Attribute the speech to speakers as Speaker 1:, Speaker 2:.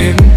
Speaker 1: in